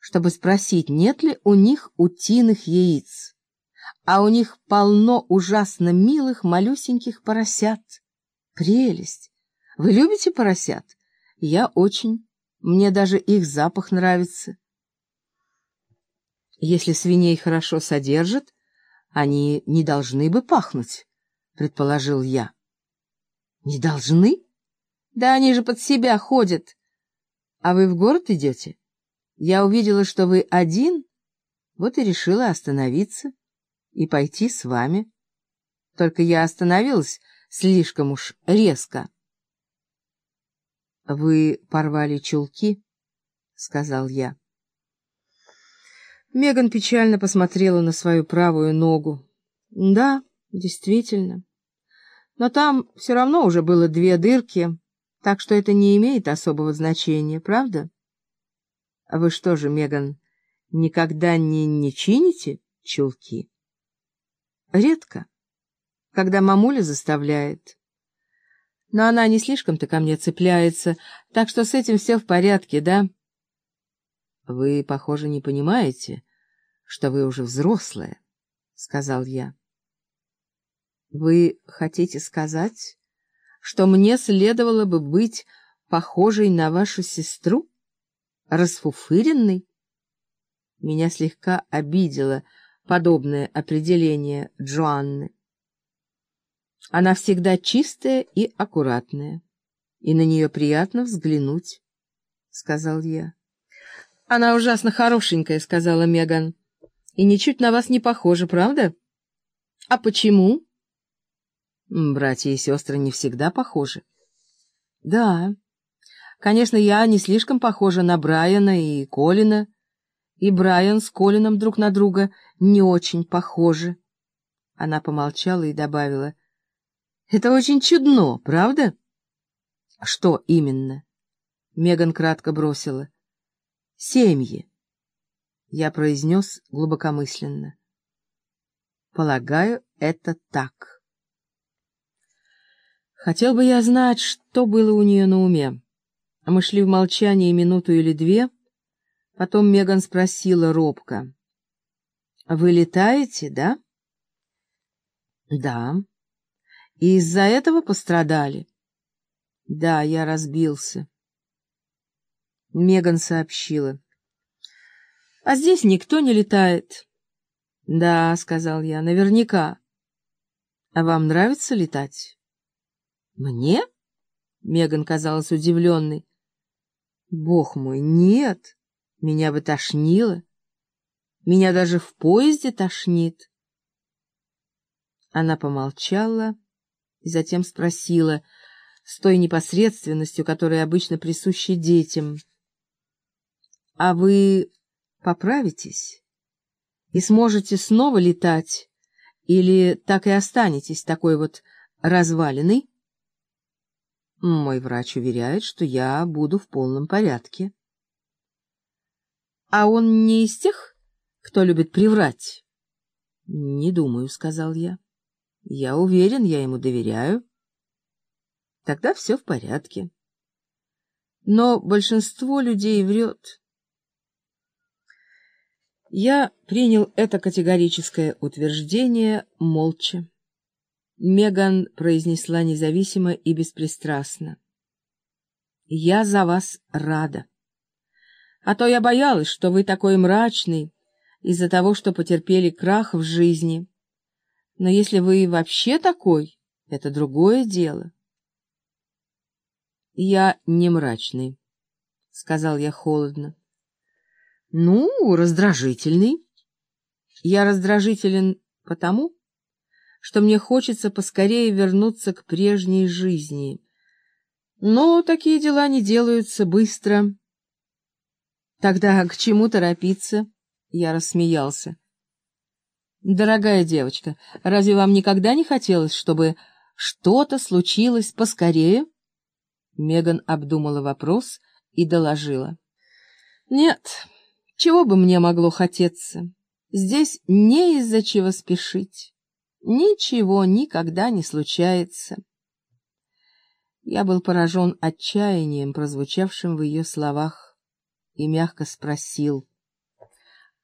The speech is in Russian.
чтобы спросить, нет ли у них утиных яиц. А у них полно ужасно милых малюсеньких поросят. Прелесть! Вы любите поросят? Я очень. Мне даже их запах нравится. Если свиней хорошо содержат, они не должны бы пахнуть, предположил я. Не должны? Да они же под себя ходят. А вы в город идете? Я увидела, что вы один, вот и решила остановиться и пойти с вами. Только я остановилась слишком уж резко. — Вы порвали чулки? — сказал я. Меган печально посмотрела на свою правую ногу. — Да, действительно. Но там все равно уже было две дырки, так что это не имеет особого значения, правда? — вы что же, Меган, никогда не, не чините чулки? — Редко, когда мамуля заставляет. Но она не слишком-то ко мне цепляется, так что с этим все в порядке, да? — вы, похоже, не понимаете, что вы уже взрослая, — сказал я. — Вы хотите сказать, что мне следовало бы быть похожей на вашу сестру? Расфуфыренной? Меня слегка обидело подобное определение Джоанны. Она всегда чистая и аккуратная, и на нее приятно взглянуть, — сказал я. «Она ужасно хорошенькая», — сказала Меган. «И ничуть на вас не похожа, правда?» «А почему?» «Братья и сестры не всегда похожи». «Да. Конечно, я не слишком похожа на Брайана и Колина, и Брайан с Колином друг на друга не очень похожи». Она помолчала и добавила. «Это очень чудно, правда?» «Что именно?» Меган кратко бросила семьи. Я произнес глубокомысленно. Полагаю, это так. Хотел бы я знать, что было у нее на уме. Мы шли в молчании минуту или две. Потом Меган спросила робко. — Вы летаете, да? — Да. — И из-за этого пострадали? — Да, я разбился. Меган сообщила. — А здесь никто не летает. — Да, — сказал я, — наверняка. — А вам нравится летать? — Мне? — Меган казалась удивленной. — Бог мой, нет, меня бы тошнило. Меня даже в поезде тошнит. Она помолчала и затем спросила с той непосредственностью, которая обычно присуща детям — а вы поправитесь и сможете снова летать, или так и останетесь такой вот развалиной? Мой врач уверяет, что я буду в полном порядке. А он не из тех, кто любит приврать? Не думаю, сказал я. Я уверен, я ему доверяю. Тогда все в порядке. Но большинство людей врет. Я принял это категорическое утверждение молча. Меган произнесла независимо и беспристрастно. «Я за вас рада. А то я боялась, что вы такой мрачный из-за того, что потерпели крах в жизни. Но если вы вообще такой, это другое дело». «Я не мрачный», — сказал я холодно. Ну, раздражительный. Я раздражителен потому, что мне хочется поскорее вернуться к прежней жизни. Но такие дела не делаются быстро. Тогда к чему торопиться? Я рассмеялся. Дорогая девочка, разве вам никогда не хотелось, чтобы что-то случилось поскорее? Меган обдумала вопрос и доложила. Нет, чего бы мне могло хотеться? Здесь не из-за чего спешить. Ничего никогда не случается. Я был поражен отчаянием, прозвучавшим в ее словах, и мягко спросил —